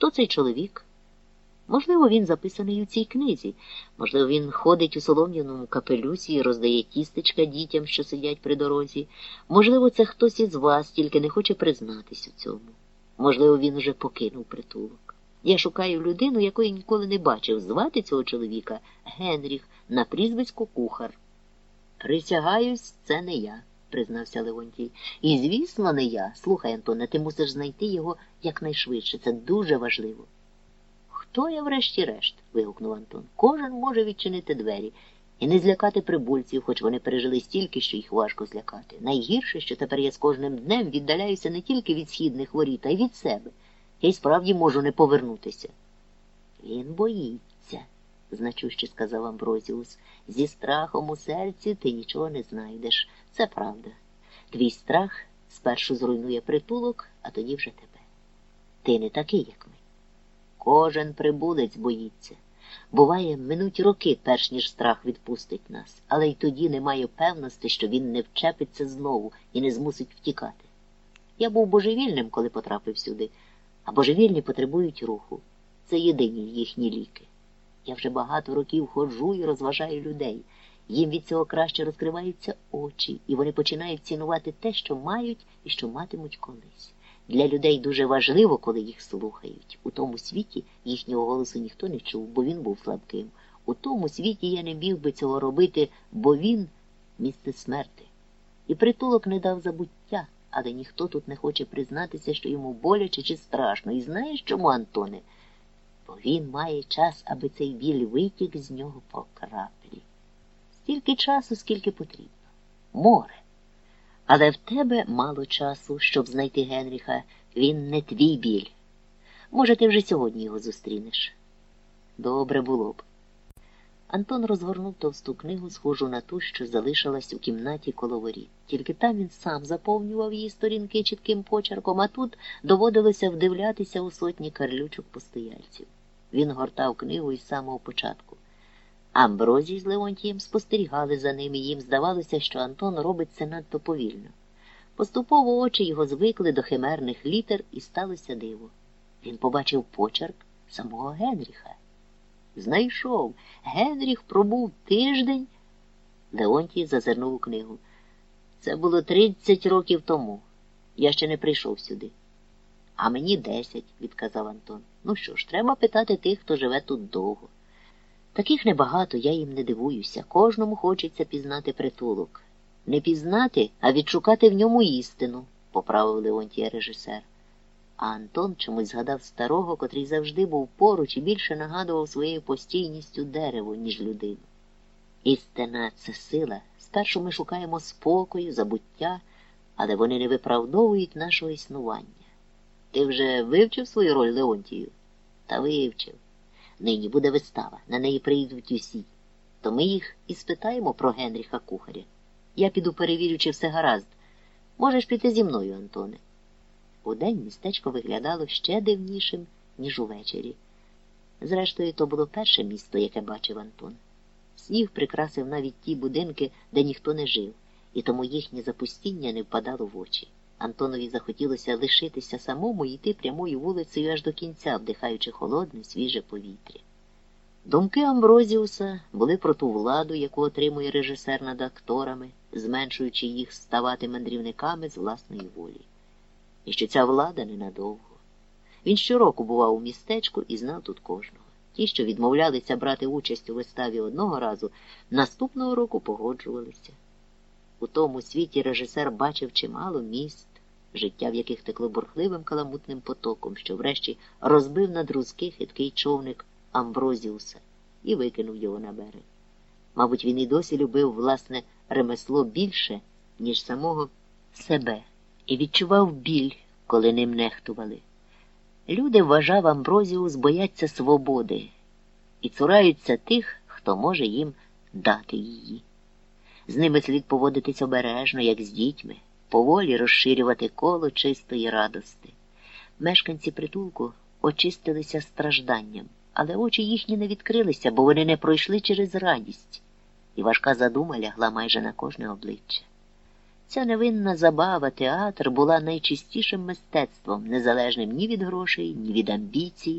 Хто цей чоловік? Можливо, він записаний у цій книзі, можливо, він ходить у солом'яному капелюсі і роздає тістечка дітям, що сидять при дорозі. Можливо, це хтось із вас, тільки не хоче признатись у цьому. Можливо, він уже покинув притулок. Я шукаю людину, якої ніколи не бачив. Звати цього чоловіка Генріх на прізвисько кухар. Присягаюсь, це не я, признався Леонтій. І, звісно, не я. Слухай, Антоне, ти мусиш знайти його якнайшвидше. Це дуже важливо. Хто я, врешті-решт? вигукнув Антон. Кожен може відчинити двері і не злякати прибульців, хоч вони пережили стільки, що їх важко злякати. Найгірше, що тепер я з кожним днем віддаляюся не тільки від східних воріт, а й від себе. Я й справді можу не повернутися. Він боїться, значуще сказав Амброзіус. Зі страхом у серці ти нічого не знайдеш. Це правда. Твій страх спершу зруйнує притулок, а тоді вже тебе. Ти не такий, як ми. Кожен прибулець боїться. Буває, минуть роки, перш ніж страх відпустить нас, але й тоді немає певності, що він не вчепиться знову і не змусить втікати. Я був божевільним, коли потрапив сюди, а божевільні потребують руху. Це єдині їхні ліки. Я вже багато років ходжу і розважаю людей. Їм від цього краще розкриваються очі, і вони починають цінувати те, що мають і що матимуть колись. Для людей дуже важливо, коли їх слухають. У тому світі їхнього голосу ніхто не чув, бо він був слабким. У тому світі я не міг би цього робити, бо він місце смерти. І притулок не дав забуття, але ніхто тут не хоче признатися, що йому боляче чи страшно. І знаєш чому, Антоне? Бо він має час, аби цей біль витік з нього по краплі. Стільки часу, скільки потрібно. Море. Але в тебе мало часу, щоб знайти Генріха. Він не твій біль. Може, ти вже сьогодні його зустрінеш. Добре було б. Антон розгорнув товсту книгу, схожу на ту, що залишилась у кімнаті коло воріт. Тільки там він сам заповнював її сторінки чітким почерком, а тут доводилося вдивлятися у сотні карлючок постояльців. Він гортав книгу із самого початку. Амброзій з Леонтієм спостерігали за ним, і їм здавалося, що Антон робить це надто повільно. Поступово очі його звикли до химерних літер і сталося диво. Він побачив почерк самого Генріха. Знайшов. Генріх пробув тиждень. Леонтій зазирнув у книгу. Це було тридцять років тому. Я ще не прийшов сюди. А мені десять, відказав Антон. Ну що ж, треба питати тих, хто живе тут довго. Таких небагато, я їм не дивуюся. Кожному хочеться пізнати притулок. Не пізнати, а відшукати в ньому істину, поправив Леонтія режисер. А Антон чомусь згадав старого, котрий завжди був поруч і більше нагадував своєю постійністю дерево, ніж людину. Істина це сила. Спершу ми шукаємо спокою, забуття, але вони не виправдовують нашого існування. Ти вже вивчив свою роль Леонтію? Та вивчив. Нині буде вистава, на неї прийдуть усі. То ми їх і спитаємо про Генріха кухаря. Я піду перевірю, чи все гаразд. Можеш піти зі мною, Антоне. Удень містечко виглядало ще дивнішим, ніж увечері. Зрештою, то було перше місто, яке бачив Антон. Сніг прикрасив навіть ті будинки, де ніхто не жив, і тому їхнє запустіння не впадало в очі. Антонові захотілося лишитися самому і йти прямою вулицею аж до кінця, вдихаючи холодне, свіже повітря. Думки Амброзіуса були про ту владу, яку отримує режисер над акторами, зменшуючи їх ставати мандрівниками з власної волі. І що ця влада ненадовго. Він щороку бував у містечку і знав тут кожного. Ті, що відмовлялися брати участь у виставі одного разу, наступного року погоджувалися. У тому світі режисер бачив чимало міст, життя в яких текло бурхливим каламутним потоком, що врешті розбив на друзки хиткий човник Амброзіуса і викинув його на берег. Мабуть, він і досі любив власне ремесло більше, ніж самого себе, і відчував біль, коли ним нехтували. Люди, вважав Амброзіус, бояться свободи і цураються тих, хто може їм дати її. З ними слід поводитись обережно, як з дітьми, поволі розширювати коло чистої радости. Мешканці притулку очистилися стражданням, але очі їхні не відкрилися, бо вони не пройшли через радість, і важка задума лягла майже на кожне обличчя. Ця невинна забава, театр була найчистішим мистецтвом, незалежним ні від грошей, ні від амбіцій,